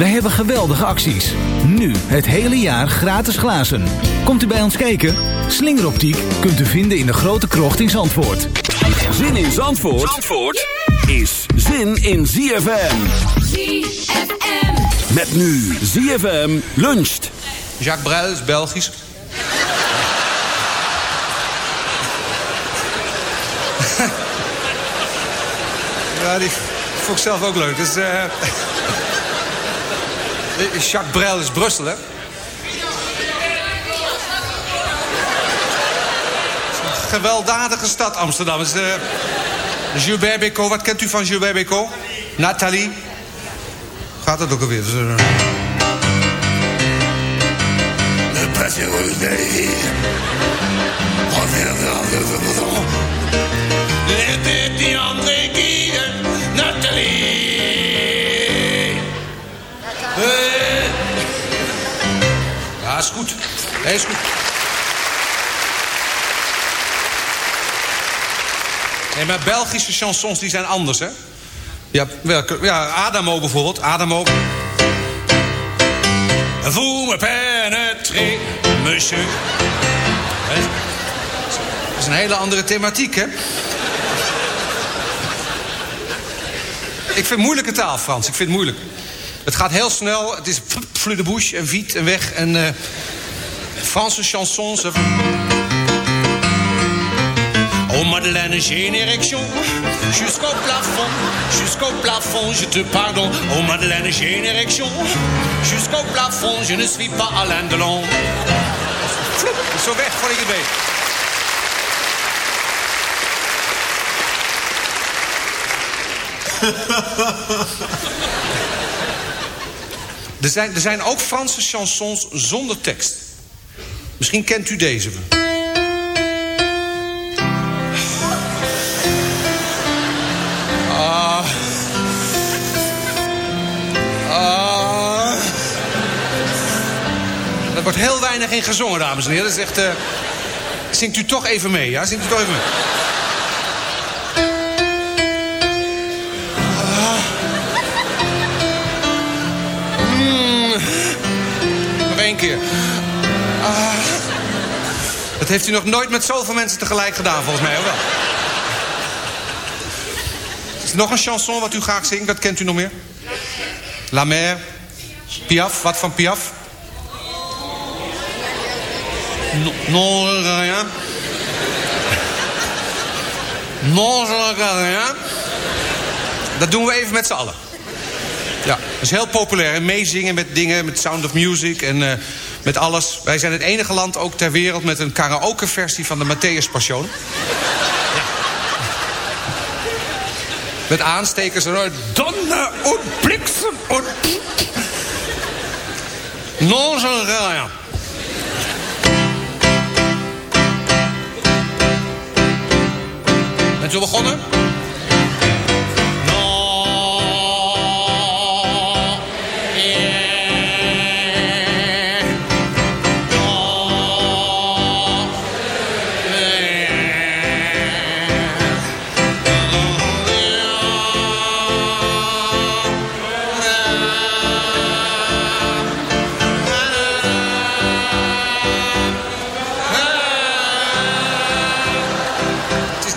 Wij hebben geweldige acties. Nu het hele jaar gratis glazen. Komt u bij ons kijken? Slingeroptiek kunt u vinden in de grote krocht in Zandvoort. Zin in Zandvoort, Zandvoort is zin in ZFM. ZFM. Met nu ZFM luncht. Jacques Brel is Belgisch. ja, die vond ik zelf ook leuk. Dus, eh, Jacques Brel is Brussel, hè? Gewelddadige stad Amsterdam. Dus, eh, Gilbert Bécaud, wat kent u van Gilbert Bécaud? Nathalie? Gaat dat ook alweer? Dus, eh, passé rouge de la vie. Reviens dans le is goed. Is goed. Nee, maar Belgische chansons die zijn anders, hè? Ja, welke? Ja, Adamo bijvoorbeeld. Adamo. Vous me pénétrez, monsieur. Dat is een hele andere thematiek, hè? Ik vind moeilijke taal, Frans. Ik vind het moeilijk. Het gaat heel snel. Het is flux de bouche en vite en weg. En eh Franse chansons. Oh Madeleine, j'ai une érection jusqu'au plafond, jusqu'au plafond, je te pardon. Oh Madeleine, j'ai une érection jusqu'au plafond, je ne suis pas Alain Delon. Zo weg het weet. Er zijn, er zijn ook Franse chansons zonder tekst. Misschien kent u deze. Ah. Ah. Er wordt heel weinig in gezongen, dames en heren. Dat is echt... eh, Zingt u toch even mee, ja? Zingt u toch even mee. Ah. Dat heeft u nog nooit met zoveel mensen tegelijk gedaan, volgens mij, of wel? Is er nog een chanson wat u graag zingt? Wat kent u nog meer? La Mer. Piaf. Wat van Piaf? Non, non, rien. Non, rien. Dat doen we even met z'n allen. Ja, dat is heel populair. hè? Meezingen met dingen, met Sound of Music en eh, met alles. Wij zijn het enige land ook ter wereld met een karaoke-versie van de Matthäus Passion. Met aanstekers en donder en bliksem en... Non, je rien. Bent u begonnen?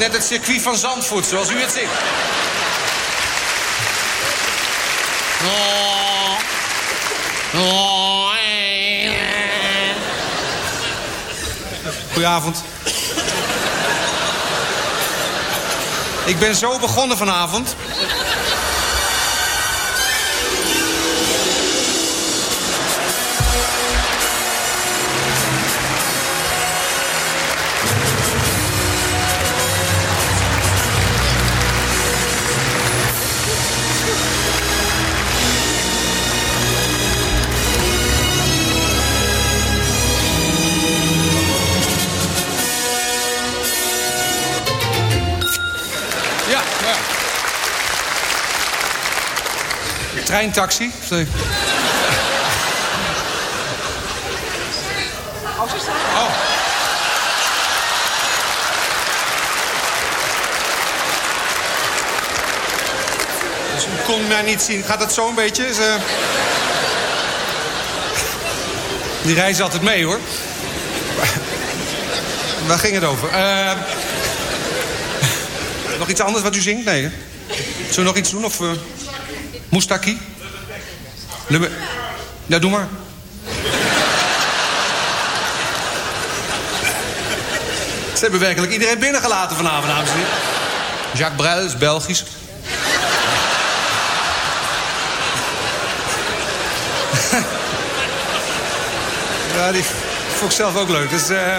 Net het circuit van Zandvoort, zoals u het zingt. Oh. Oh. Goedenavond. Ik ben zo begonnen vanavond. Treintaxi. Sorry. Oh. Dus kon mij niet zien. Gaat dat zo een beetje? Eh, Die reizen altijd mee, hoor. Waar ging het over? Eh, Nog iets anders wat u zingt? Nee? Zullen we nog iets doen? Of uh, Moestaki? Nummer... Ja, doe maar. Ze hebben werkelijk iedereen binnengelaten vanavond, dames en heren. Jacques Brel is Belgisch. ja, die vond ik zelf ook leuk. Dus, eh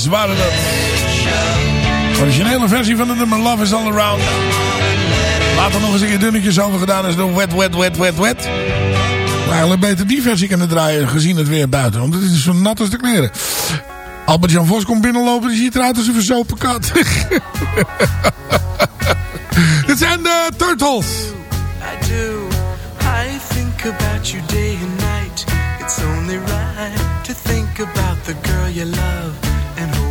Trogs waren dat. De originele versie van het nummer Love is All Around. Later nog eens een keer dunnetjes over gedaan is door Wet, Wet, Wet, Wet, Wet. Maar eigenlijk beter die versie kunnen draaien gezien het weer buiten. Want het is zo nat als de kleren. Albert-Jan Vos komt binnenlopen. Die ziet eruit als een verzopen kat. Dit zijn de Turtles. I do. I think about you day and night. It's only right to think about the girl you love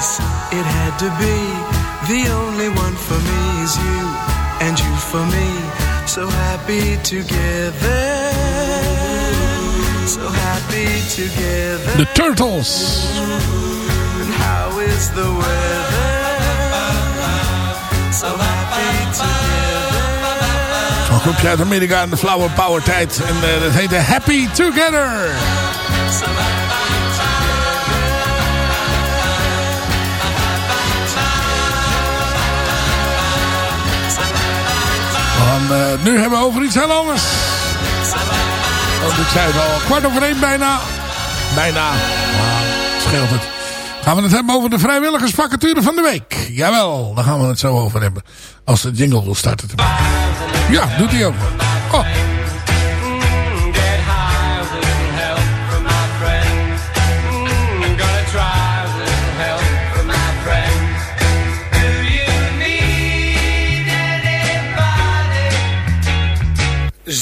The it had to be. The only one for me is you, and you for me. So happy together. So happy together. De Turtles. And how is the weather? So happy together. Zo'n groepje uit Amerika in de Flower Power tijd. En eh, dat heette Happy Together. We gaan het nu hebben over iets heel anders. Want ik zei het al, kwart over één bijna. Bijna. Scheelt het. Gaan we het hebben over de vrijwilligersvacature van de week. Jawel, daar gaan we het zo over hebben. Als de jingle wil starten te maken. Ja, doet hij ook. Oh.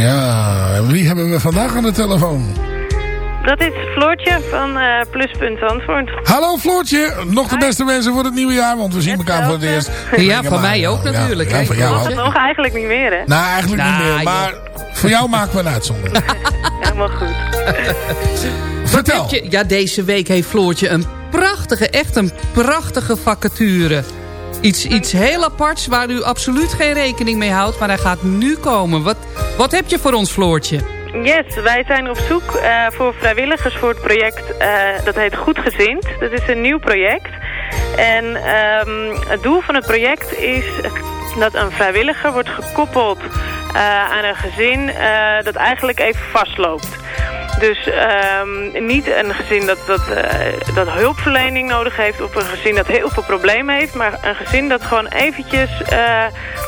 Ja, en wie hebben we vandaag aan de telefoon? Dat is Floortje van eh, Pluspunt Zandvoort. Hallo Floortje, nog de beste wensen voor het nieuwe jaar, want we zien elkaar voor het eerst. Ja, van mij ook natuurlijk. Ja, hè. van jou Dat nog eigenlijk niet meer, hè? Nou, eigenlijk niet Nou, meer, maar voor jou maken we een uitzondering. Helemaal goed. Vertel. Je- ja, deze week heeft Floortje een prachtige, echt een prachtige vacature. Iets, iets heel aparts waar u absoluut geen rekening mee houdt, maar hij gaat nu komen. Wat, wat heb je voor ons, Floortje? Yes, wij zijn op zoek eh, voor vrijwilligers voor het project, eh, dat heet Goed Gezind. Dat is een nieuw project. En ehm, het doel van het project is dat een vrijwilliger wordt gekoppeld eh, aan een gezin eh, dat eigenlijk even vastloopt. Dus ehm, niet een gezin dat, dat, eh, dat hulpverlening nodig heeft... of een gezin dat heel veel problemen heeft... maar een gezin dat gewoon eventjes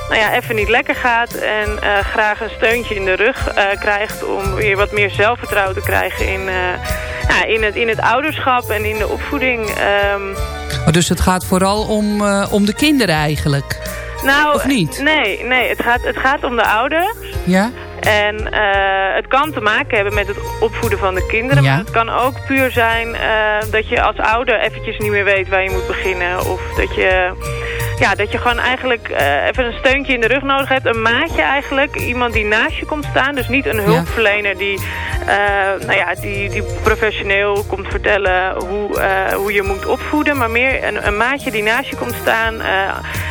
nou ja, even niet lekker gaat... en graag een steuntje in de rug krijgt... om weer wat meer zelfvertrouwen te krijgen in, ja, in, het, in het ouderschap en in de opvoeding. ehm. Oh, Dus het gaat vooral om, om de kinderen eigenlijk. Nou, Of niet? Nee, nee het, gaat, het gaat om de ouders... Ja? En eh, het kan te maken hebben met het opvoeden van de kinderen. Ja. Maar het kan ook puur zijn eh, dat je als ouder eventjes niet meer weet waar je moet beginnen. Of dat je ja, dat je gewoon eigenlijk eh, even een steuntje in de rug nodig hebt. Een maatje eigenlijk. Iemand die naast je komt staan. Dus niet een hulpverlener die, eh, nou ja, die, die professioneel komt vertellen hoe, eh, hoe je moet opvoeden. Maar meer een, een maatje die naast je komt staan.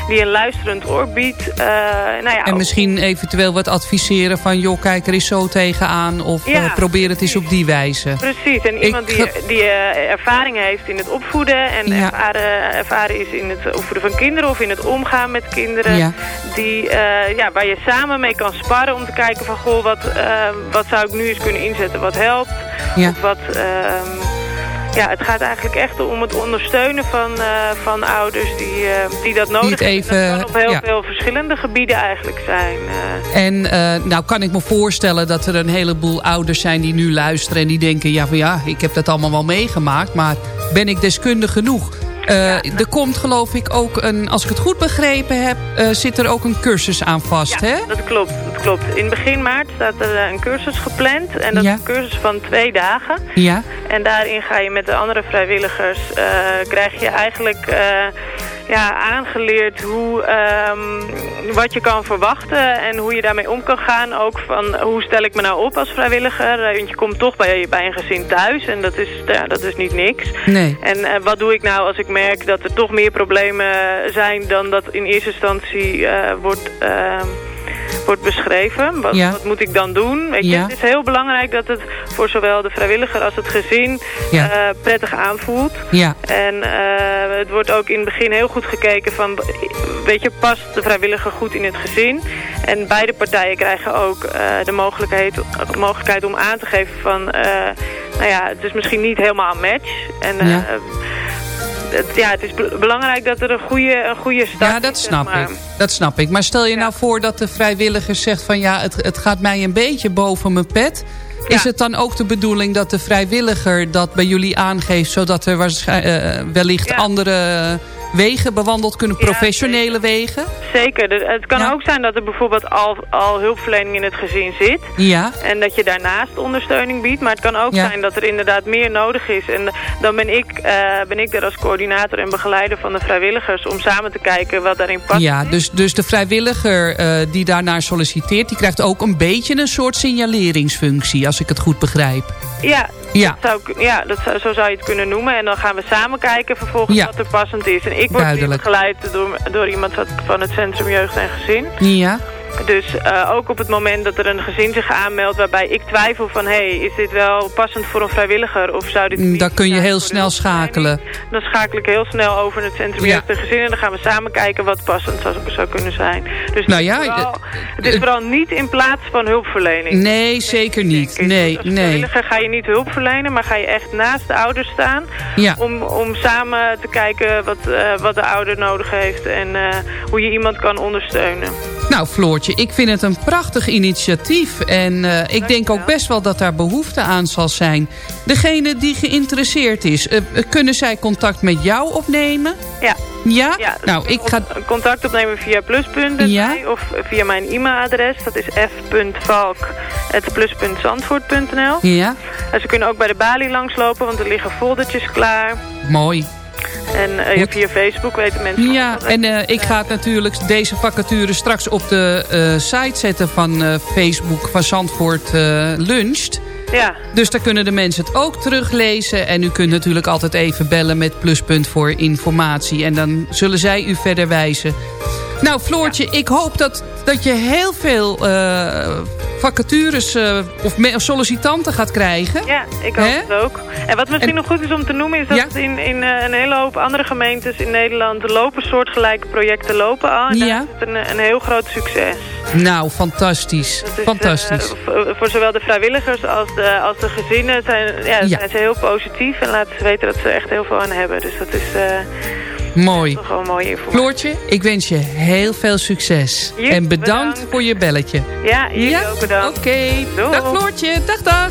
die een luisterend oor biedt. Nou ja, En misschien eventueel wat adviseren van... joh, kijk er eens zo tegenaan. Of Ja, probeer het eens op die wijze. Precies, en iemand die, die ervaring heeft in het opvoeden en Ja. ervaren, ervaren is in het opvoeden van kinderen of in het omgaan met kinderen. Ja. Die, eh, ja, waar je samen mee kan sparren om te kijken van goh, wat, eh, wat zou ik nu eens kunnen inzetten wat helpt. Ja. Of wat, ehm, ja, het gaat eigenlijk echt om het ondersteunen van, eh, van ouders die, die dat nodig hebben. dat kan op heel ja. veel verschillende gebieden eigenlijk zijn. En nou kan ik me voorstellen dat er een heleboel ouders zijn die nu luisteren... en die denken, ja, van ja, ik heb dat allemaal wel meegemaakt... maar ben ik deskundig genoeg? Eh, Er komt geloof ik ook een, als ik het goed begrepen heb... eh, zit er ook een cursus aan vast, hè? Dat klopt, dat klopt. In begin maart staat er eh, een cursus gepland. En dat Ja. is een cursus van twee dagen. Ja. En daarin ga je met de andere vrijwilligers... krijg je eigenlijk ja, aangeleerd hoe, ehm, wat je kan verwachten... en hoe je daarmee om kan gaan. Ook van hoe stel ik me nou op als vrijwilliger. Eh, want je komt toch bij, bij een gezin thuis. En dat is, ja, dat is niet niks. Nee. En eh, wat doe ik nou als ik merk dat er toch meer problemen zijn... dan dat in eerste instantie eh, wordt... ehm, wordt beschreven. Wat, Ja. wat moet ik dan doen? Weet je? Ja. Het is heel belangrijk dat het voor zowel de vrijwilliger als het gezin Ja. eh, prettig aanvoelt. Ja. En eh, het wordt ook in het begin heel goed gekeken van, weet je, past de vrijwilliger goed in het gezin? En beide partijen krijgen ook eh, de, mogelijkheid, de mogelijkheid om aan te geven van, nou ja, het is misschien niet helemaal een match. En Ja. Het, ja, het is be- belangrijk dat er een goede, een goede start Ja, dat is, snap maar. ik. Dat snap ik. Maar stel je nou voor dat de vrijwilliger zegt van... ja, het, het gaat mij een beetje boven mijn pet. Is het dan ook de bedoeling dat de vrijwilliger dat bij jullie aangeeft... zodat er eh, wellicht andere wegen bewandeld kunnen, professionele wegen? Zeker. Er- Het kan ook zijn dat er bijvoorbeeld al, al hulpverlening in het gezin zit. Ja. En dat je daarnaast ondersteuning biedt. Maar het kan ook Ja. zijn dat er inderdaad meer nodig is. En dan ben ik, eh, ben ik er als coördinator en begeleider van de vrijwilligers... om samen te kijken wat daarin past. Ja, dus, dus de vrijwilliger eh, die daarnaar solliciteert... die krijgt ook een beetje een soort signaleringsfunctie, als ik het goed begrijp. Ja, Ja. Dat zou, ja dat zou, zo zou je het kunnen noemen. En dan gaan we samen kijken vervolgens wat er passend is. En ik word Duidelijk. begeleid door, door iemand van- van het Centrum Jeugd en Gezin. Ja. Dus eh, ook op het moment dat er een gezin zich aanmeldt waarbij ik twijfel van... hé, hey, is dit wel passend voor een vrijwilliger of zou dit niet Dan kun je heel snel schakelen. Dan schakel ik heel snel over naar het Centrum Ja. Jeugd en Gezin... en dan gaan we samen kijken wat passend zou, zou kunnen zijn. Dus Nou het, ja, is vooral, eh, het is vooral niet in plaats van hulpverlening. Nee, zeker niet. Nee, Als vrijwilliger ga je niet hulp verlenen, maar ga je echt naast de ouders staan... Ja. om, om samen te kijken wat, eh, wat de ouder nodig heeft... en hoe je iemand kan ondersteunen. Nou, Floortje, ik vind het een prachtig initiatief. En eh, ik denk ook best wel dat daar behoefte aan zal zijn. Degene die geïnteresseerd is, eh, eh, kunnen zij contact met jou opnemen? Ja. Ja? Ja, nou, ik ga... contact opnemen via pluspunten Ja? of via mijn e-mailadres. Dat is f.valk.plus.zandvoort.nl Ja? En ze kunnen ook bij de balie langslopen, want er liggen foldertjes klaar. Mooi. En eh, ja, via Facebook weten mensen... Ja, en eh, ik ga het natuurlijk deze vacature straks op de eh, site zetten van Facebook van Zandvoort Luncht. Ja. Dus daar kunnen de mensen het ook teruglezen. En u kunt natuurlijk altijd even bellen met Pluspunt voor informatie. En dan zullen zij u verder wijzen. Nou, Floortje, ik hoop dat, dat je heel veel eh, vacatures eh, of me- sollicitanten gaat krijgen. Ja, ik hoop Hè? het ook. En wat misschien En- nog goed is om te noemen... is dat Ja? in, in eh, een hele hoop andere gemeentes in Nederland... lopen soortgelijke projecten lopen al. En Ja. daar is een, een heel groot succes. Nou, fantastisch. Fantastisch. voor, zowel de vrijwilligers als de, als de gezinnen zijn, ja, Ja. zijn ze heel positief. En laten ze weten dat ze echt heel veel aan hebben. Dus dat is Mooi. een mooie informatie. Floortje, ik wens je heel veel succes. En bedankt, bedankt. voor je belletje. Ja, jullie Ja? ook bedankt. Oké, dag Floortje. Dag, dag.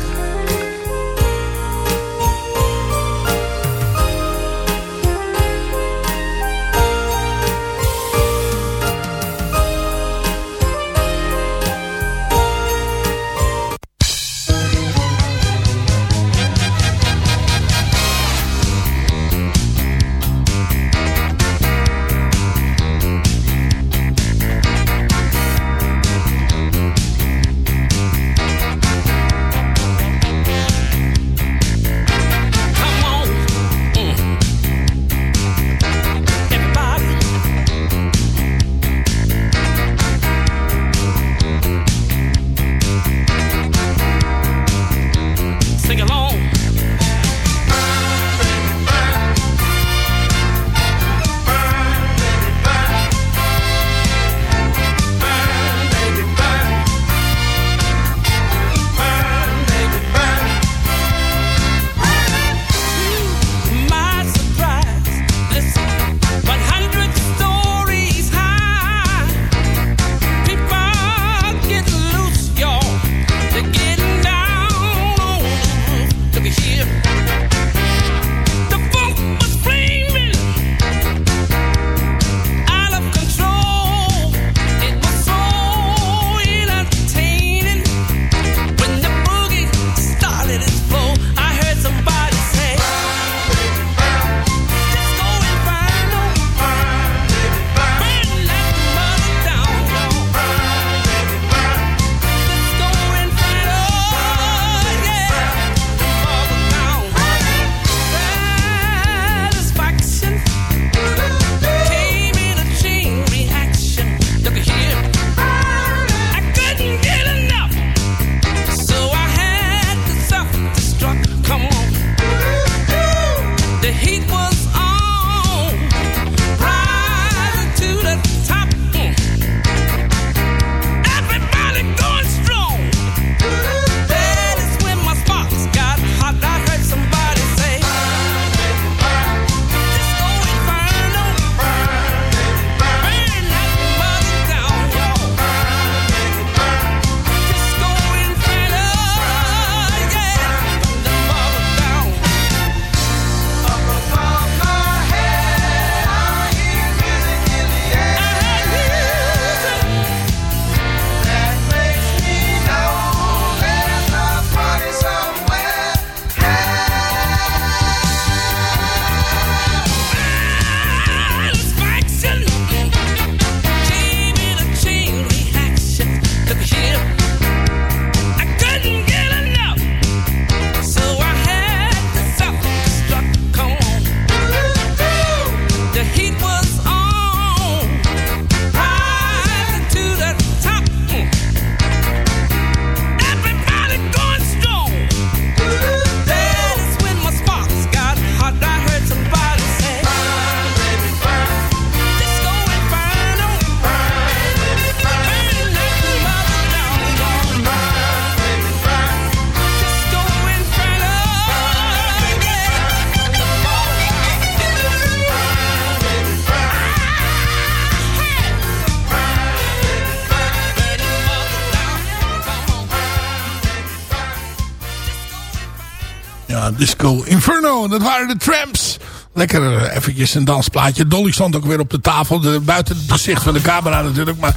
Disco Inferno. Dat waren de Tramps. Lekker eh, eventjes een dansplaatje. Dolly stond ook weer op de tafel. De, buiten het gezicht van de camera natuurlijk. Maar...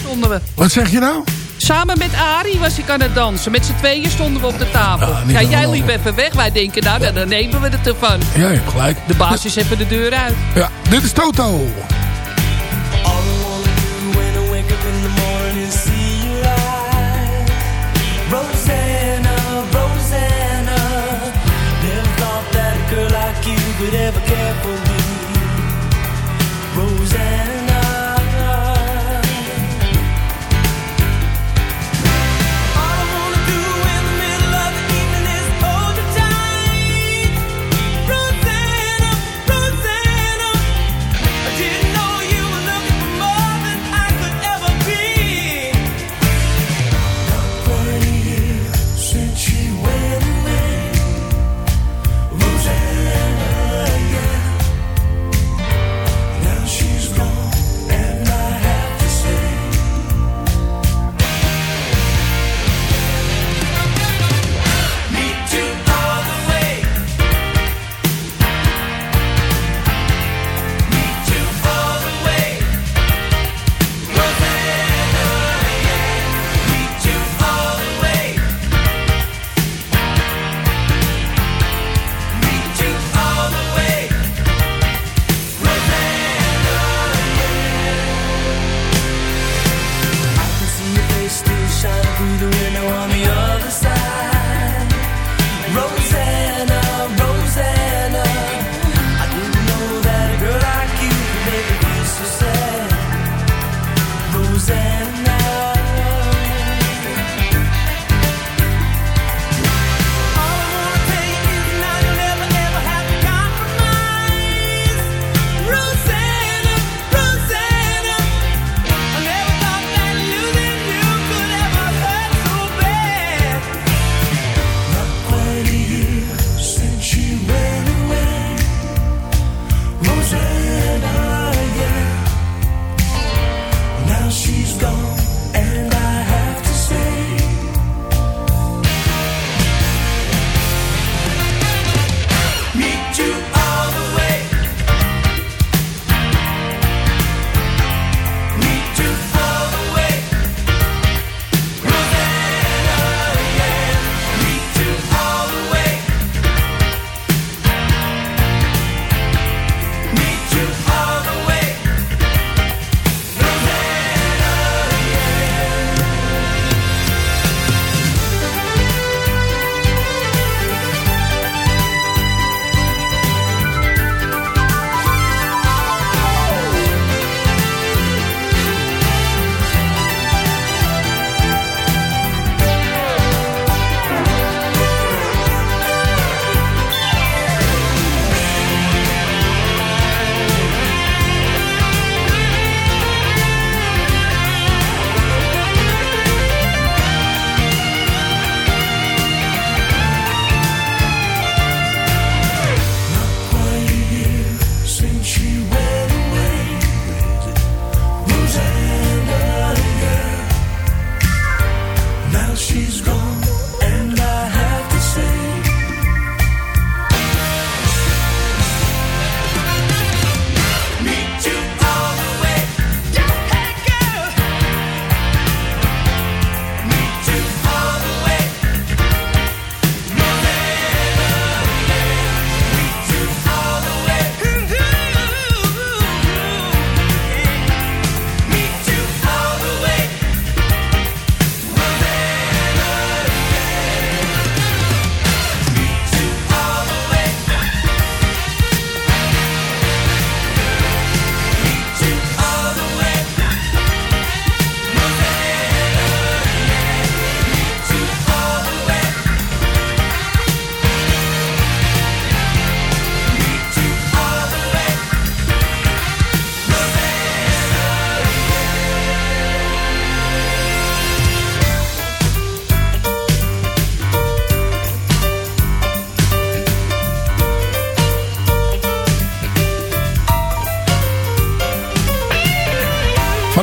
Stonden we. Wat zeg je nou? Samen met Ari was ik aan het dansen. Met z'n tweeën stonden we op de tafel. Ah, ja, jij liep even weg. Wij denken, nou, dan nemen we het ervan. Ja, je hebt gelijk. De basis hebben de deur uit. Ja, dit is Toto. could ever care for me.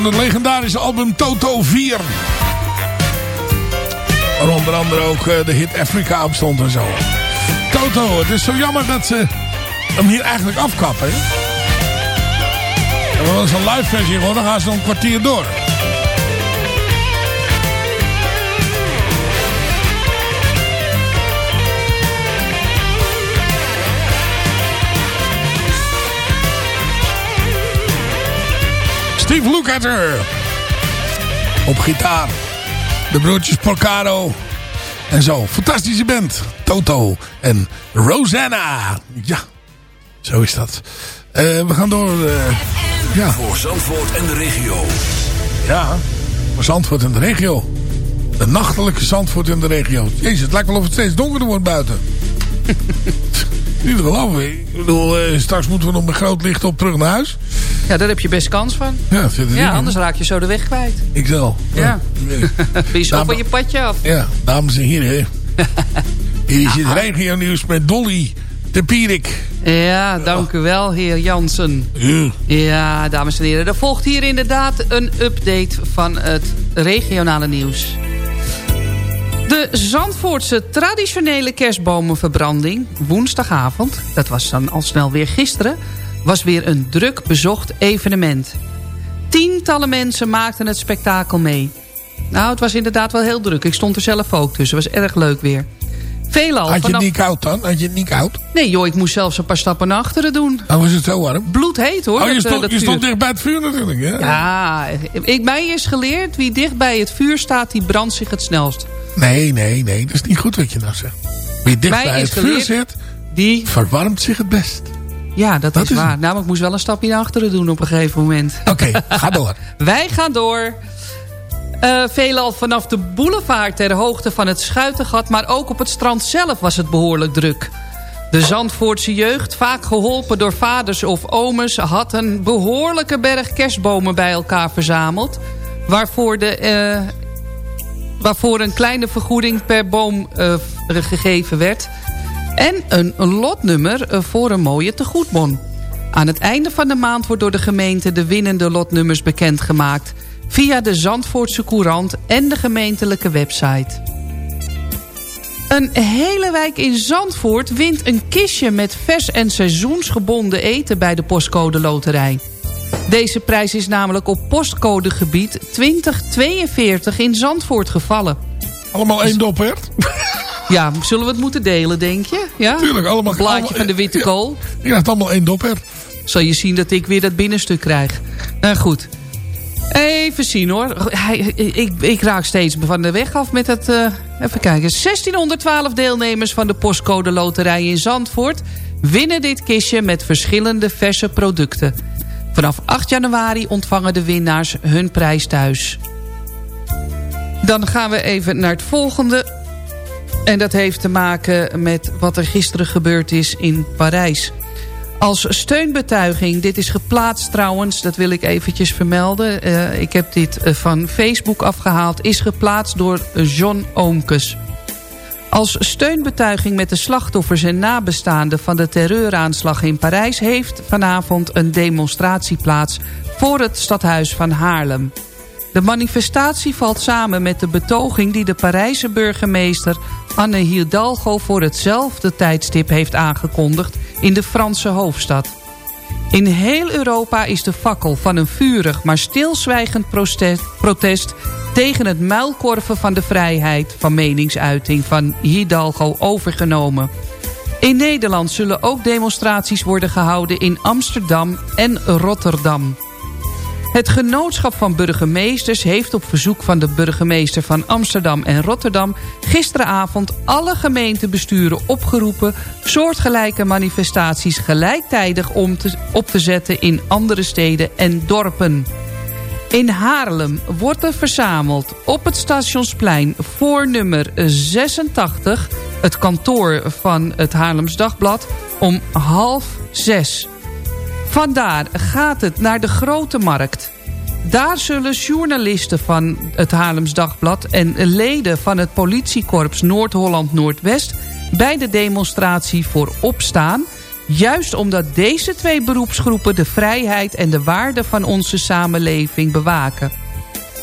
het legendarische album Toto 4. Waar onder andere ook eh, de hit Afrika op stond en zo. Toto, het is zo jammer dat ze hem hier eigenlijk afkappen. We hebben een live versie hoor, dan gaan ze een kwartier door. Steve Lukather. Op gitaar. De broertjes Porcaro. En zo. Fantastische band. Toto en Rosanna. Ja, zo is dat. Eh, we gaan door. eh, ja. Voor Zandvoort en de regio. Ja, voor Zandvoort en de regio. De nachtelijke Zandvoort en de regio. Jezus, het lijkt wel of het steeds donkerder wordt buiten. Niet te geloven. Ik bedoel, eh, straks moeten we nog met groot licht op terug naar huis. Ja, daar heb je best kans van. Ja, zit Ja, anders raak je zo de weg kwijt. Ik zal. Ja. Ben je zo van je padje af. Ja, dames en heren. Hier is het regio nieuws met Dolly de Pierik. Ja, dank u wel, heer Jansen. Ja. Ja, dames en heren. Er volgt hier inderdaad een update van het regionale nieuws. De Zandvoortse traditionele kerstbomenverbranding woensdagavond... dat was dan al snel weer gisteren... was weer een druk bezocht evenement. Tientallen mensen maakten het spektakel mee. Nou, het was inderdaad wel heel druk. Ik stond er zelf ook tussen. Het was erg leuk weer. Veelal Had je het niet koud dan? Had je het niet koud? Nee joh, ik moest zelfs een paar stappen naar achteren doen. Dan was het zo warm. Bloedheet hoor. Oh, je dat, eh, stond, dat je stond dicht bij het vuur natuurlijk. Ja. Ja, ik, mij is geleerd, wie dicht bij het vuur staat, die brandt zich het snelst. Nee, nee, nee. Dat is niet goed wat je nou zegt. Wie dicht Mij bij het vuur zit, die... verwarmt zich het best. Ja, dat, Dat is is waar. het. Nou, maar ik moest wel een stapje naar achteren doen op een gegeven moment. Oké, ga door. Wij gaan door. Eh veelal vanaf de boulevard ter hoogte van het Schuitengat... maar ook op het strand zelf was het behoorlijk druk. De Zandvoortse jeugd, vaak geholpen door vaders of omes... had een behoorlijke berg kerstbomen bij elkaar verzameld... waarvoor, de, eh, waarvoor een kleine vergoeding per boom eh, gegeven werd... en een, lotnummer eh, voor een mooie tegoedbon. Aan het einde van de maand wordt door de gemeente de winnende lotnummers bekendgemaakt... via de Zandvoortse Courant en de gemeentelijke website. Een hele wijk in Zandvoort wint een kistje met vers en seizoensgebonden eten bij de postcode loterij. Deze prijs is namelijk op postcodegebied 2042 in Zandvoort gevallen. Allemaal één dophert? Ja, zullen we het moeten delen, denk je? Ja? Tuurlijk, allemaal- Een blaadje allemaal- van de witte kool. Je krijgt allemaal één dophert. Zal je zien dat ik weer dat binnenstuk krijg. Nou goed. Even zien hoor. Hij, ik, ik raak steeds van de weg af met het... eh, even kijken. 1612 deelnemers van de postcode loterij in Zandvoort... winnen dit kistje met verschillende verse producten. Vanaf 8 januari ontvangen de winnaars hun prijs thuis. Dan gaan we even naar het volgende. En dat heeft te maken met wat er gisteren gebeurd is in Parijs. Als steunbetuiging, dit is geplaatst trouwens, dat wil ik eventjes vermelden. Eh, ik heb dit eh, van Facebook afgehaald, is geplaatst door John Oomkes. Als steunbetuiging met de slachtoffers en nabestaanden van de terreuraanslag in Parijs... heeft vanavond een demonstratie plaats voor het stadhuis van Haarlem. De manifestatie valt samen met de betoging die de Parijse burgemeester Anne Hidalgo voor hetzelfde tijdstip heeft aangekondigd in de Franse hoofdstad. In heel Europa is de fakkel van een vurig maar stilzwijgend protest, tegen het muilkorven van de vrijheid van meningsuiting van Hidalgo overgenomen. In Nederland zullen ook demonstraties worden gehouden in Amsterdam en Rotterdam. Het genootschap van burgemeesters heeft op verzoek van de burgemeester van Amsterdam en Rotterdam gisteravond alle gemeentebesturen opgeroepen soortgelijke manifestaties gelijktijdig om te, op te zetten in andere steden en dorpen. In Haarlem wordt er verzameld op het stationsplein voor nummer 86... het kantoor van het Haarlems Dagblad om half zes. Vandaar gaat het naar de Grote Markt. Daar zullen journalisten van het Haarlems Dagblad... en leden van het politiekorps Noord-Holland-Noordwest... bij de demonstratie voor opstaan... juist omdat deze twee beroepsgroepen de vrijheid en de waarde van onze samenleving bewaken.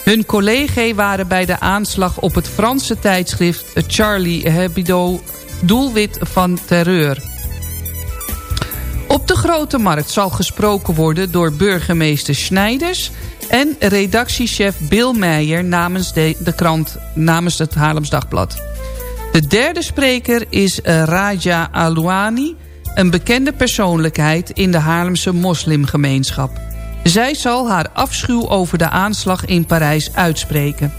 Hun collega's waren bij de aanslag op het Franse tijdschrift Charlie Hebdo doelwit van terreur. Op de Grote Markt zal gesproken worden door burgemeester Snijders... en redactiechef Bill Meijer namens de, krant namens het Haarlems Dagblad. De derde spreker is eh, Raja Alouani... een bekende persoonlijkheid in de Haarlemse moslimgemeenschap. Zij zal haar afschuw over de aanslag in Parijs uitspreken.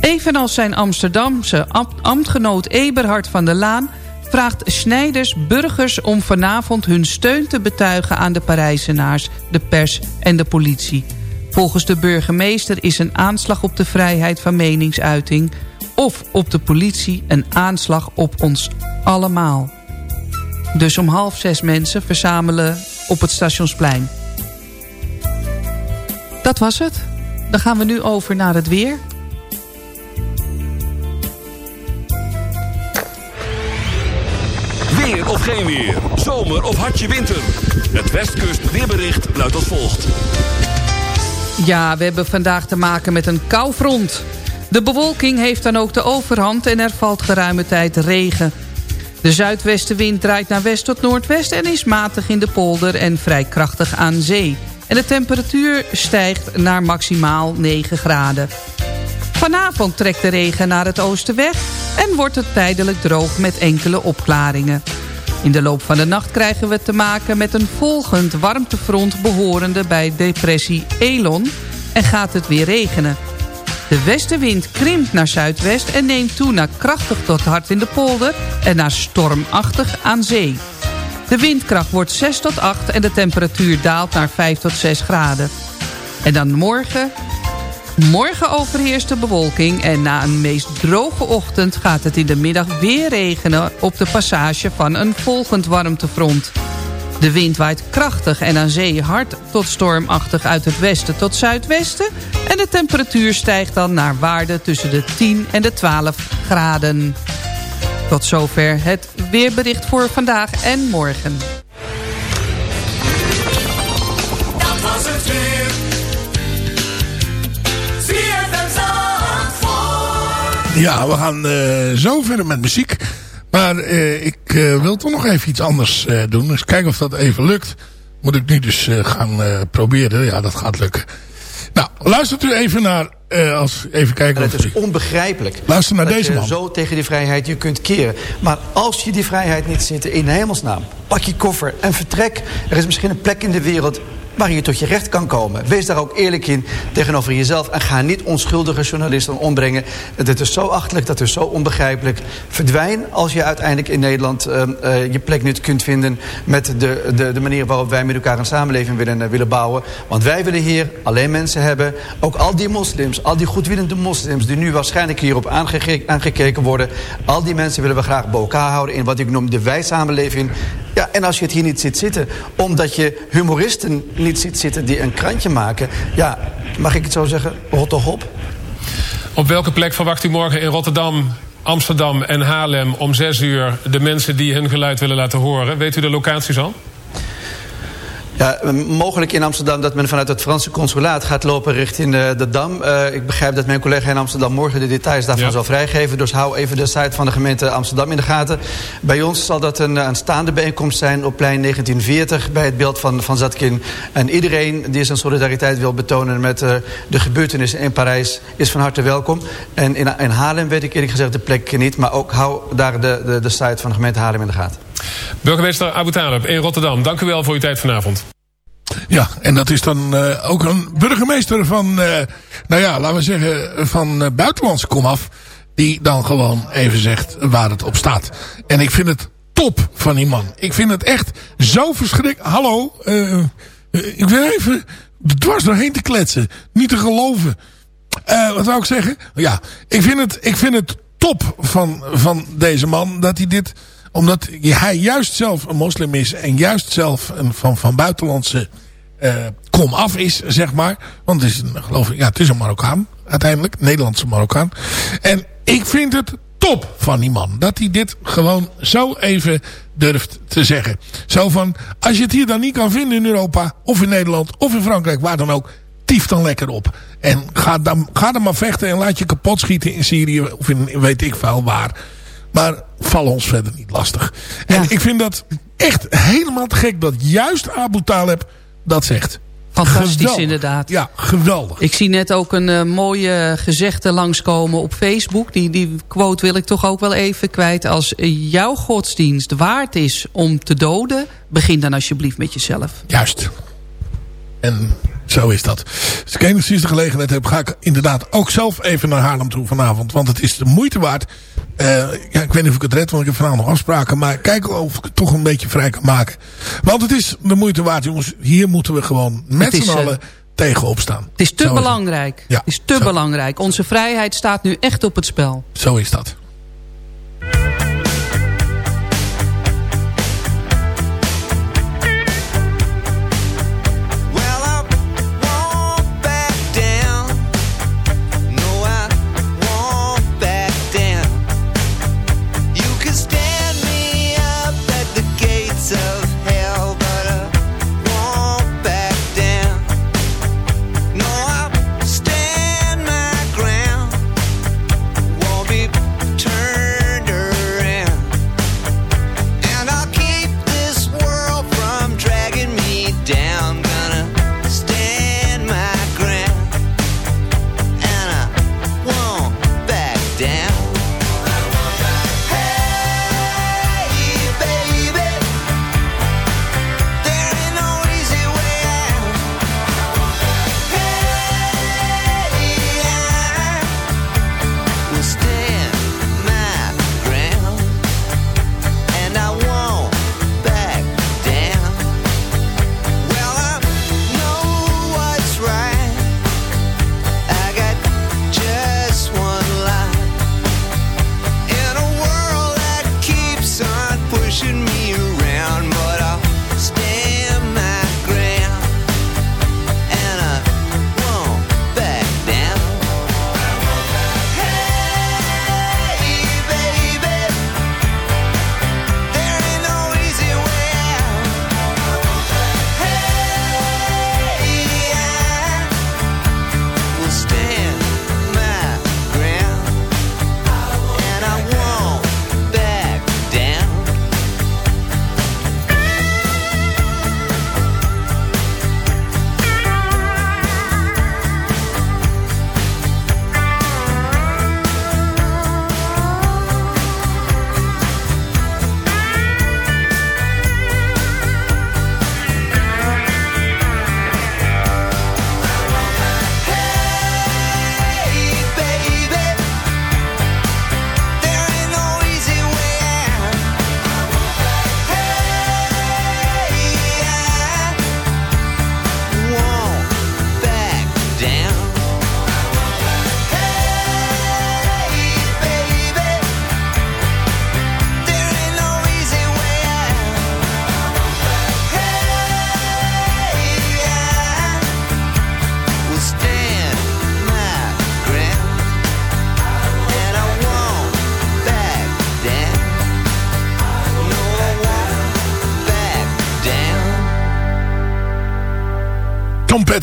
Evenals zijn Amsterdamse am- ambtgenoot Eberhard van der Laan... vraagt Snijders burgers om vanavond hun steun te betuigen... aan de Parijzenaars, de pers en de politie. Volgens de burgemeester is een aanslag op de vrijheid van meningsuiting... of op de politie een aanslag op ons allemaal. Dus om half zes mensen verzamelen op het stationsplein. Dat was het. Dan gaan we nu over naar het weer. Weer of geen weer. Zomer of hartje winter. Het Westkust weerbericht luidt als volgt. Ja, we hebben vandaag te maken met een koufront. De bewolking heeft dan ook de overhand en er valt geruime tijd regen. De zuidwestenwind draait naar west tot noordwest en is matig in de polder en vrij krachtig aan zee. En de temperatuur stijgt naar maximaal 9 graden. Vanavond trekt de regen naar het oosten weg en wordt het tijdelijk droog met enkele opklaringen. In de loop van de nacht krijgen we te maken met een volgend warmtefront behorende bij depressie Elon en gaat het weer regenen. De westenwind krimpt naar zuidwest en neemt toe naar krachtig tot hard in de polder en naar stormachtig aan zee. De windkracht wordt 6 tot 8 en de temperatuur daalt naar 5 tot 6 graden. En dan morgen Morgen overheerst de bewolking en na een meest droge ochtend gaat het in de middag weer regenen op de passage van een volgend warmtefront. De wind waait krachtig en aan zee hard tot stormachtig uit het westen tot zuidwesten en de temperatuur stijgt dan naar waarde tussen de 10 en de 12 graden. Tot zover het weerbericht voor vandaag en morgen. Ja, we gaan eh, zo verder met muziek. Maar eh, ik eh, wil toch nog even iets anders doen. Dus kijken of dat even lukt. Moet ik nu dus gaan proberen. Ja, dat gaat lukken. Nou, luistert u even naar... als, even kijken het is onbegrijpelijk Luister naar dat deze je man. zo tegen die vrijheid je kunt keren. Maar als je die vrijheid niet zit in hemelsnaam, pak je koffer en vertrek. Er is misschien een plek in de wereld waar je tot je recht kan komen. Wees daar ook eerlijk in tegenover jezelf. En ga niet onschuldige journalisten ombrengen. Het is zo achterlijk, dat is zo onbegrijpelijk. Verdwijn als je uiteindelijk in Nederland eh, eh, je plek niet kunt vinden... met de, de, de manier waarop wij met elkaar een samenleving willen, eh, willen bouwen. Want wij willen hier alleen mensen hebben. Ook al die moslims, al die goedwillende moslims... die nu waarschijnlijk hierop aangeke- aangekeken worden... al die mensen willen we graag bij elkaar houden... in wat ik noem de wij-samenleving. Ja, en als je het hier niet ziet zitten... omdat je humoristen niet ziet zitten die een krantje maken... ja, mag ik het zo zeggen, rot toch op. Op welke plek verwacht u morgen in Rotterdam, Amsterdam en Haarlem... om zes uur de mensen die hun geluid willen laten horen? Weet u de locaties al? Ja, mogelijk in Amsterdam dat men vanuit het Franse consulaat gaat lopen richting eh, de Dam. Eh, ik begrijp dat mijn collega in Amsterdam morgen de details daarvan Ja. zal vrijgeven. Dus hou even de site van de gemeente Amsterdam in de gaten. Bij ons zal dat een, eh, een staande bijeenkomst zijn op plein 1940 bij het beeld van, van Zatkin. En iedereen die zijn solidariteit wil betonen met eh, de gebeurtenissen in Parijs is van harte welkom. En in, in Haarlem weet ik eerlijk gezegd de plek niet. Maar ook hou daar de, de, de site van de gemeente Haarlem in de gaten. Burgemeester Abu Talib in Rotterdam, dank u wel voor uw tijd vanavond. Ja, en dat is dan eh, ook een burgemeester van, eh, nou ja, laten we zeggen, van eh, buitenlandse komaf. Die dan gewoon even zegt waar het op staat. En ik vind het top van die man. Ik vind het echt zo verschrikkelijk. Hallo, ik wil even dwars doorheen te kletsen. Niet te geloven. Wat zou ik zeggen? Ja, ik vind het, ik vind het top van, van deze man dat hij dit omdat hij juist zelf een moslim is en juist zelf een van, van buitenlandse eh kom af is, zeg maar. Want het is een, geloof ik, ja, het is een Marokkaan uiteindelijk, Nederlandse Marokkaan. En ik vind het top van die man dat hij dit gewoon zo even durft te zeggen. Zo van, als je het hier dan niet kan vinden in Europa of in Nederland of in Frankrijk, waar dan ook, tief dan lekker op. En ga, dan, ga dan maar vechten en laat je kapot schieten in Syrië of in weet ik veel waar. Maar val ons verder niet lastig. En ik vind dat echt helemaal te gek dat juist Abu Talib dat zegt. Fantastisch Geweldig. inderdaad. Ja, geweldig. Ik zie net ook een eh, mooie gezegde langskomen op Facebook. Die, die quote wil ik toch ook wel even kwijt. Als jouw godsdienst waard is om te doden... begin dan alsjeblieft met jezelf. Juist. En zo is dat. Als ik enigszins de gelegenheid heb, ga ik inderdaad ook zelf even naar Haarlem toe vanavond. Want het is de moeite waard. Eh, ja, ik weet niet of ik het red, want ik heb vanavond nog afspraken. Maar kijk of ik het toch een beetje vrij kan maken. Want het is de moeite waard, jongens. Hier moeten we gewoon met z'n eh, allen tegenop staan. Het is te Zo is het. belangrijk. Ja, het is te belangrijk. Onze vrijheid staat nu echt op het spel. Zo is dat.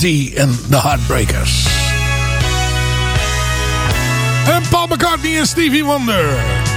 Petty en The Heartbreakers. En Paul McCartney en Stevie Wonder.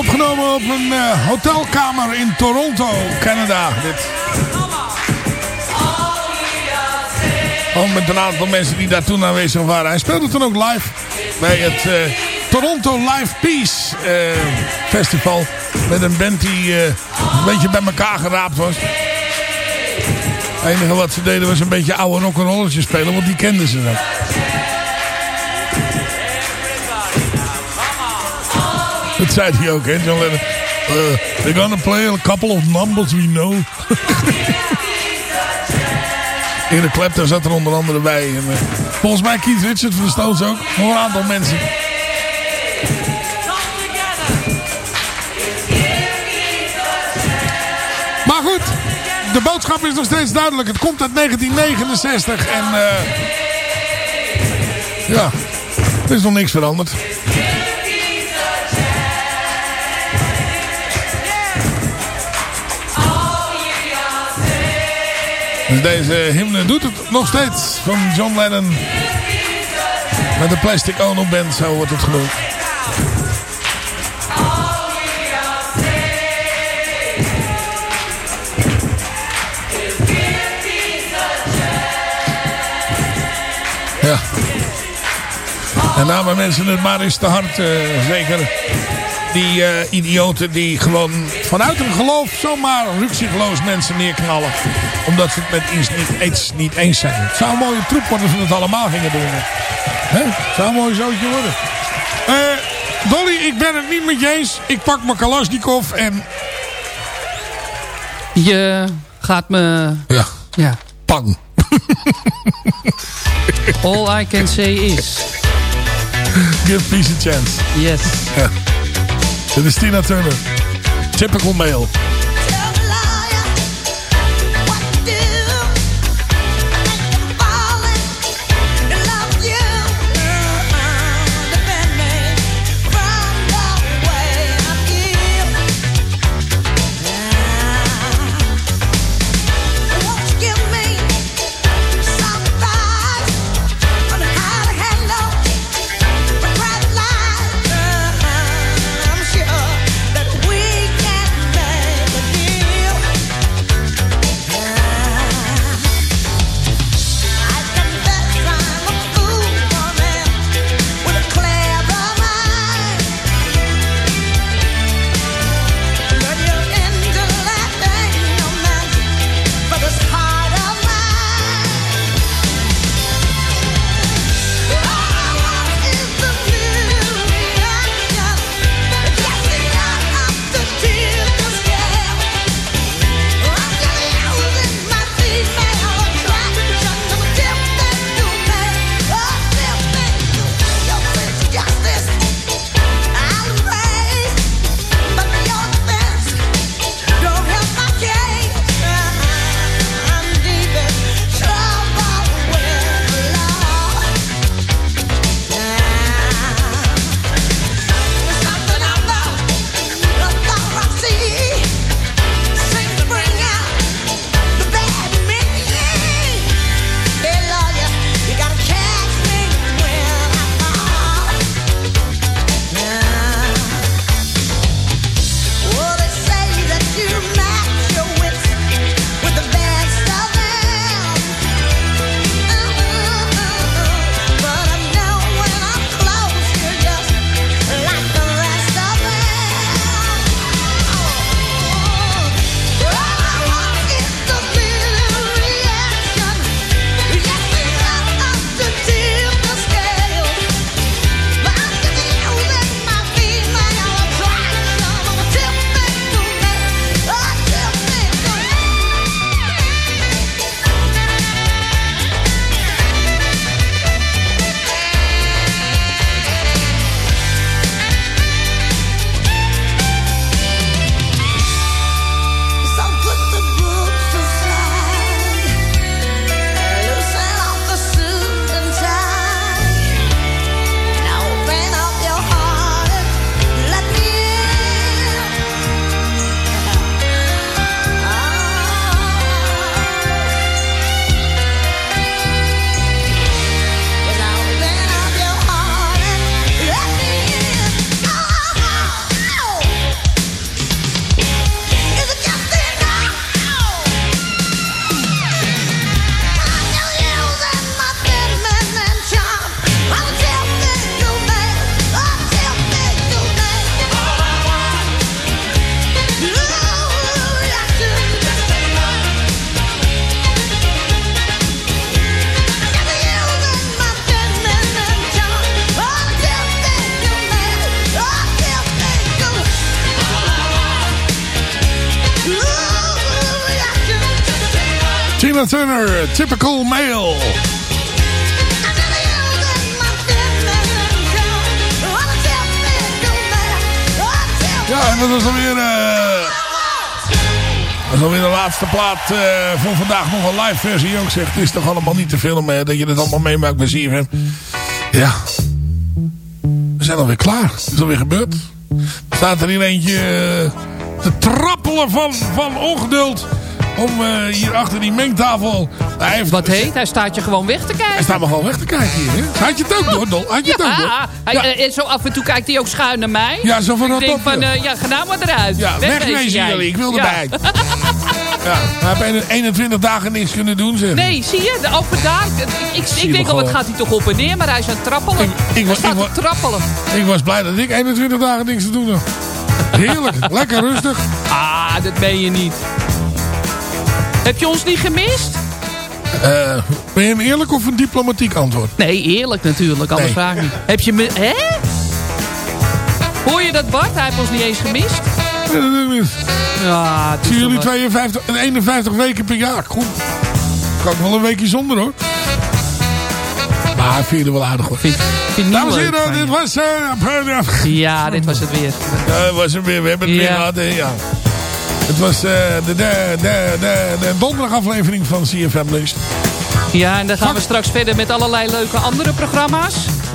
Opgenomen op een eh, hotelkamer in Toronto, Canada. Dit. Oh, met een aantal mensen die daar toen aanwezig waren. Hij speelde toen ook live bij het eh, Toronto Live Peace eh, Festival. Met een band die een beetje bij elkaar geraapt was. Het enige wat ze deden was een beetje oude rock'n'rolletjes spelen, want die kenden ze dan. Dat zei hij ook, hè, John Lennon. Uh, they're gonna play a couple of numbers we know. Erik Clapton zat er onder andere bij. En, eh, volgens mij Keith Richards van de Stones ook. Nog een aantal mensen. Maar goed, de boodschap is nog steeds duidelijk. Het komt uit 1969 en eh, ja, er is nog niks veranderd. Deze hymne doet het nog steeds van John Lennon. Met de Plastic Ono Band, zo wordt het genoemd. Ja. En namen mensen het maar eens te hard, eh, zeker. Die eh, idioten die gewoon vanuit hun geloof zomaar ruksigloos mensen neerknallen. Omdat ze het met iets niet, iets niet eens zijn. Het zou een mooie troep worden als we het allemaal gingen doen. Hè? Het zou een mooi zootje worden. Eh, Dolly, ik ben het niet met je eens. Ik pak mijn Kalashnikov en... Je gaat me... Ja. Ja. Pang. All I can say is... Give peace a chance. Yes. Ja. Dit is Tina Turner. Typical male. Turner, Typical Male. Ja, en dat was alweer... eh dat is alweer de laatste plaat eh, voor vandaag. Nog een live versie ook zegt. Het is toch allemaal niet te filmen. hè, Dat je het allemaal meemaakt bij ZFM. Ja. We zijn alweer klaar. Het is alweer gebeurd. Er staat er hier eentje eh, te trappelen van, van ongeduld. Om eh, hier achter die mengtafel... Hij heeft, Wat heet? Hij staat je gewoon weg te kijken. Hij staat me gewoon weg te kijken hier. Hè? Had je het ook door, Dol? Had je het ook door? Ja, eh, zo af en toe kijkt hij ook schuin naar mij. Ja, zo van Ik denk van, eh, ja, ga nou maar eruit. Ja, Wegwezen jullie. Ik wil Ja. erbij. Ja, hij heeft 21 dagen niks kunnen doen, zeg. Nee, zie je? De overdag. Ik, ik, ik denk al, wat gaat hij toch op en neer? Maar hij is aan het trappelen. Ik- was- ik te trappelen. Ik was blij dat ik 21 dagen niks te doen had. Heerlijk. Lekker rustig. Ah, dat ben je niet. Heb je ons niet gemist? Eh, ben je een eerlijk of een diplomatiek antwoord? Nee, eerlijk natuurlijk. Anders Nee. vraag ik niet. Heb je me... Hè? Hoor je dat, Bart? Hij heeft ons niet eens gemist. Ja, het is Zie toch jullie wat. 52, en 51 weken per jaar. Goed. Kan ik wel een weekje zonder hoor. Maar ik vind je er wel aardig hoor. Vind, vind Dames en heren, dit was... eh, Ja, dit was het weer. Ja, dat was het weer. We hebben het Ja. weer gehad. Ja. Het was eh, de, de, de, de, de donderdagaflevering van CFM Lunch. Ja, en dan gaan we straks verder met allerlei leuke andere programma's.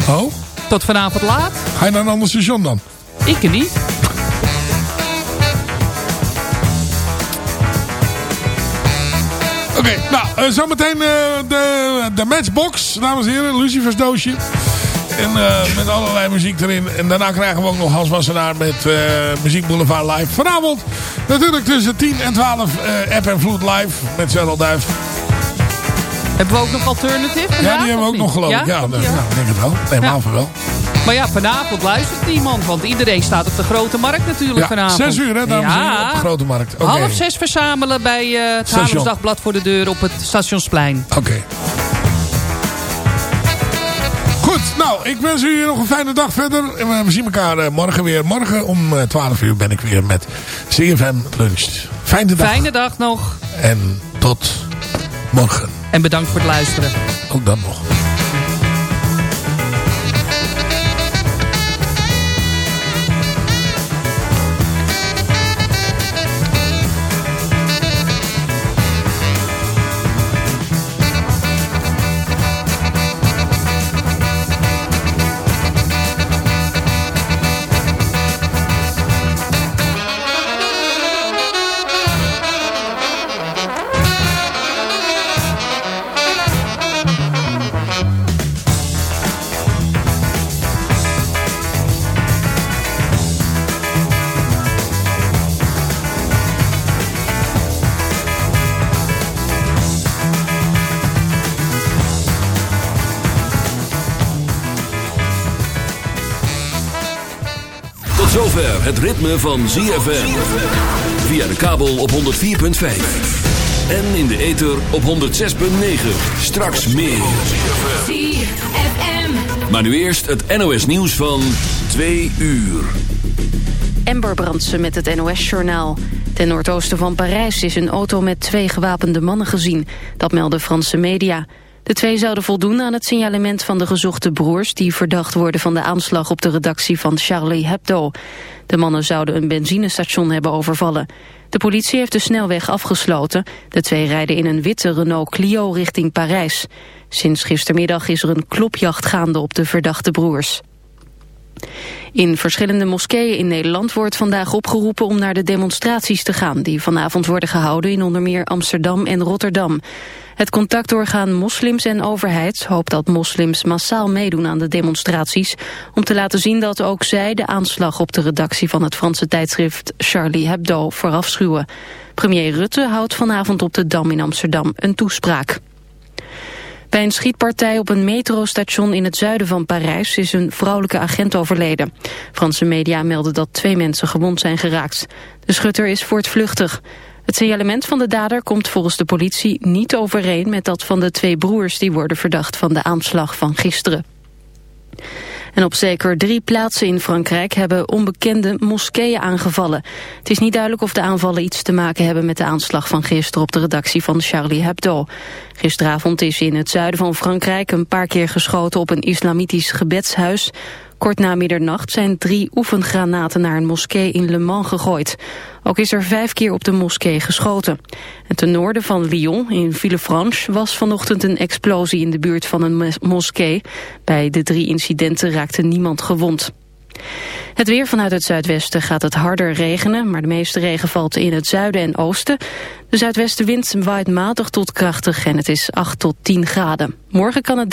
Oh? Tot vanavond laat. Ga je naar een ander station dan? Ik niet. Oké, nou, eh, zometeen eh, de, de Matchbox, dames en heren. Lucifers doosje. En eh, met allerlei muziek erin. En daarna krijgen we ook nog Hans Wassenaar met eh, Muziek Boulevard Live. Vanavond natuurlijk tussen 10 en 12 eh, App en Vloed Live met Cheryl Duif. Hebben we ook nog Alternative Ja, die hebben we ook niet? nog geloof ik. Ja, nou, ja, ik denk het wel. Nee, maar van wel. Maar ja, vanavond luistert niemand. Want iedereen staat op de Grote Markt natuurlijk Ja, vanavond. zes uur hè, dames en heren, Ja. op de Grote Markt. Oké. Half zes verzamelen bij het. Haarlems Dagblad voor de deur op het Stationsplein. Oké. Goed, nou, ik wens u nog een fijne dag verder. En we- we zien elkaar eh, morgen weer. Morgen om eh, 12 uur ben ik weer met CFM Lunch. Fijne dag. Fijne dag nog. En tot morgen. En bedankt voor het luisteren. Ook dan nog. Het ritme van ZFM. Via de kabel op 104.5. En in de ether op 106.9. Straks meer. ZFM. Maar nu eerst het NOS nieuws van 2 uur. Amber Brandsen met het NOS-journaal. Ten noordoosten van Parijs is een auto met twee gewapende mannen gezien. Dat melden Franse media. De twee zouden voldoen aan het signalement van de gezochte broers... die verdacht worden van de aanslag op de redactie van Charlie Hebdo. De mannen zouden een benzinestation hebben overvallen. De politie heeft de snelweg afgesloten. De twee rijden in een witte Renault Clio richting Parijs. Sinds gistermiddag is er een klopjacht gaande op de verdachte broers. In verschillende moskeeën in Nederland wordt vandaag opgeroepen om naar de demonstraties te gaan die vanavond worden gehouden in onder meer Amsterdam en Rotterdam. Het contactorgaan Moslims en Overheid hoopt dat moslims massaal meedoen aan de demonstraties om te laten zien dat ook zij de aanslag op de redactie van het Franse tijdschrift Charlie Hebdo verafschuwen. Premier Rutte houdt vanavond op de Dam in Amsterdam een toespraak. Bij een schietpartij op een metrostation in het zuiden van Parijs is een vrouwelijke agent overleden. Franse media melden dat twee mensen gewond zijn geraakt. De schutter is voortvluchtig. Het signalement van de dader komt volgens de politie niet overeen met dat van de twee broers die worden verdacht van de aanslag van gisteren. En op zeker drie plaatsen in Frankrijk hebben onbekende moskeeën aangevallen. Het is niet duidelijk of de aanvallen iets te maken hebben met de aanslag van gisteren op de redactie van Charlie Hebdo. Gisteravond is in het zuiden van Frankrijk een paar keer geschoten op een islamitisch gebedshuis. Kort na middernacht zijn drie oefengranaten naar een moskee in Le Mans gegooid. Ook is er vijf keer op de moskee geschoten. En ten noorden van Lyon, in Villefranche, was vanochtend een explosie in de buurt van een mos- moskee. Bij de drie incidenten raakte niemand gewond. Het weer vanuit het zuidwesten gaat het harder regenen, maar de meeste regen valt in het zuiden en oosten. De zuidwestenwind waait matig tot krachtig en het is 8 tot 10 graden. Morgen kan het